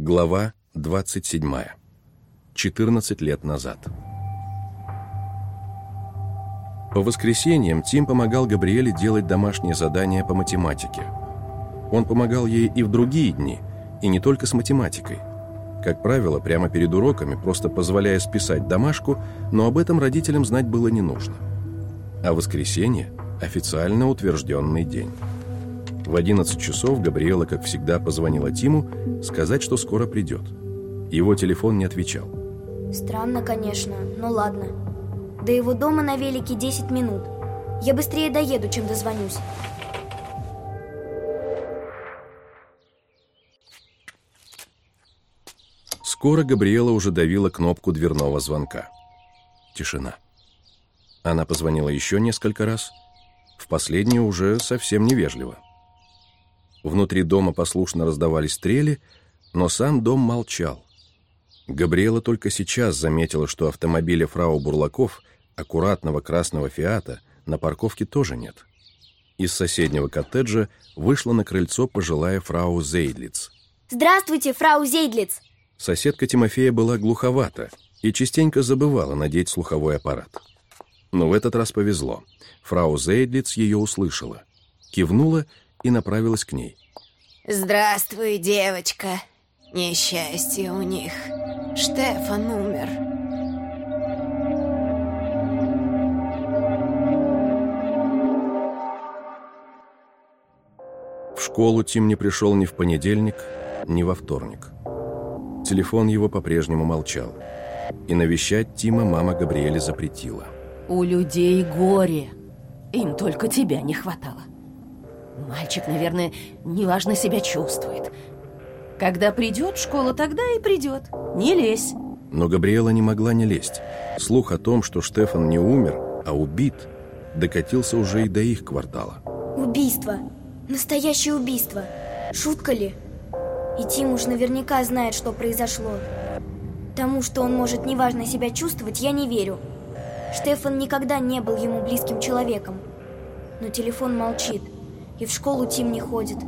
Глава 27. 14 лет назад. По воскресеньям Тим помогал Габриэле делать домашние задания по математике. Он помогал ей и в другие дни, и не только с математикой. Как правило, прямо перед уроками, просто позволяя списать домашку, но об этом родителям знать было не нужно. А воскресенье – официально утвержденный день. В 11 часов Габриэла, как всегда, позвонила Тиму сказать, что скоро придет. Его телефон не отвечал. Странно, конечно, но ладно. До его дома на велике 10 минут. Я быстрее доеду, чем дозвонюсь. Скоро Габриэла уже давила кнопку дверного звонка. Тишина. Она позвонила еще несколько раз. В последнюю уже совсем невежливо. Внутри дома послушно раздавались стрели, но сам дом молчал. Габриэла только сейчас заметила, что автомобиля фрау Бурлаков, аккуратного красного «Фиата», на парковке тоже нет. Из соседнего коттеджа вышла на крыльцо пожилая фрау Зейдлиц. Здравствуйте, фрау Зейдлиц! Соседка Тимофея была глуховата и частенько забывала надеть слуховой аппарат. Но в этот раз повезло. Фрау Зейдлиц ее услышала, кивнула и направилась к ней. Здравствуй, девочка. Несчастье у них. Штефан умер. В школу Тим не пришел ни в понедельник, ни во вторник. Телефон его по-прежнему молчал. И навещать Тима мама Габриэля запретила. У людей горе. Им только тебя не хватало. Мальчик, наверное, неважно себя чувствует. Когда придет в школу, тогда и придет. Не лезь. Но Габриэла не могла не лезть. Слух о том, что Штефан не умер, а убит, докатился уже и до их квартала. Убийство. Настоящее убийство. Шутка ли? И Тим уж наверняка знает, что произошло. Тому, что он может неважно себя чувствовать, я не верю. Штефан никогда не был ему близким человеком. Но телефон молчит, и в школу Тим не ходит.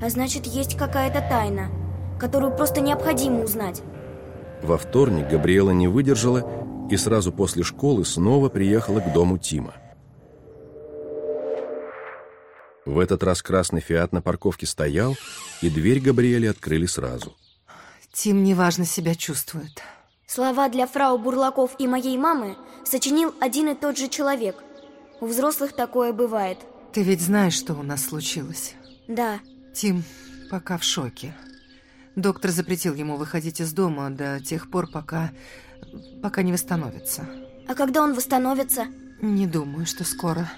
А значит, есть какая-то тайна, которую просто необходимо узнать. Во вторник Габриэла не выдержала и сразу после школы снова приехала к дому Тима. В этот раз красный «Фиат» на парковке стоял, и дверь Габриэле открыли сразу. Тим неважно себя чувствует. Слова для фрау Бурлаков и моей мамы сочинил один и тот же человек. У взрослых такое бывает. Ты ведь знаешь, что у нас случилось? Да. Тим пока в шоке. Доктор запретил ему выходить из дома до тех пор, пока... пока не восстановится. А когда он восстановится? Не думаю, что скоро.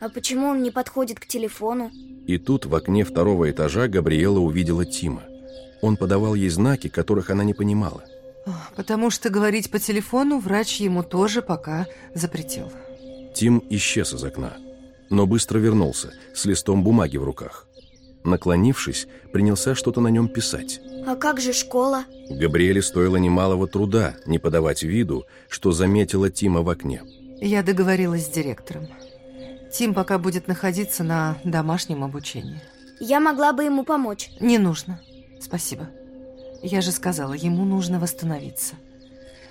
А почему он не подходит к телефону? И тут в окне второго этажа Габриэла увидела Тима. Он подавал ей знаки, которых она не понимала. Потому что говорить по телефону врач ему тоже пока запретил. Тим исчез из окна, но быстро вернулся с листом бумаги в руках. Наклонившись, принялся что-то на нем писать. А как же школа? Габриэле стоило немалого труда не подавать виду, что заметила Тима в окне. Я договорилась с директором. Тим пока будет находиться на домашнем обучении. Я могла бы ему помочь. Не нужно. Спасибо. Я же сказала, ему нужно восстановиться.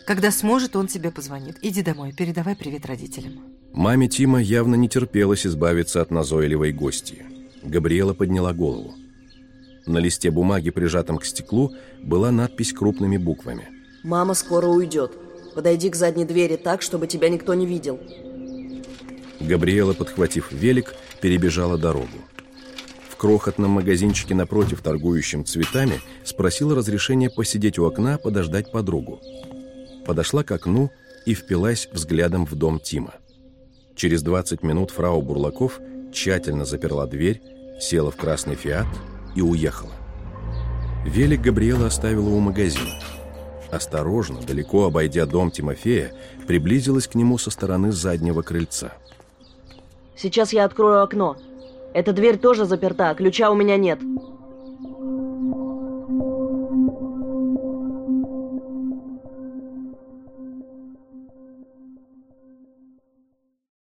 Когда сможет, он тебе позвонит. Иди домой, передавай привет родителям. Маме Тима явно не терпелось избавиться от назойливой гости. Габриэла подняла голову. На листе бумаги, прижатом к стеклу, была надпись крупными буквами. «Мама скоро уйдет. Подойди к задней двери так, чтобы тебя никто не видел». Габриэла, подхватив велик, перебежала дорогу. В крохотном магазинчике напротив, торгующем цветами, спросила разрешения посидеть у окна, подождать подругу. Подошла к окну и впилась взглядом в дом Тима. Через 20 минут фрау Бурлаков тщательно заперла дверь, села в красный «Фиат» и уехала. Велик Габриэла оставила у магазина. Осторожно, далеко обойдя дом Тимофея, приблизилась к нему со стороны заднего крыльца. Сейчас я открою окно. Эта дверь тоже заперта, ключа у меня нет.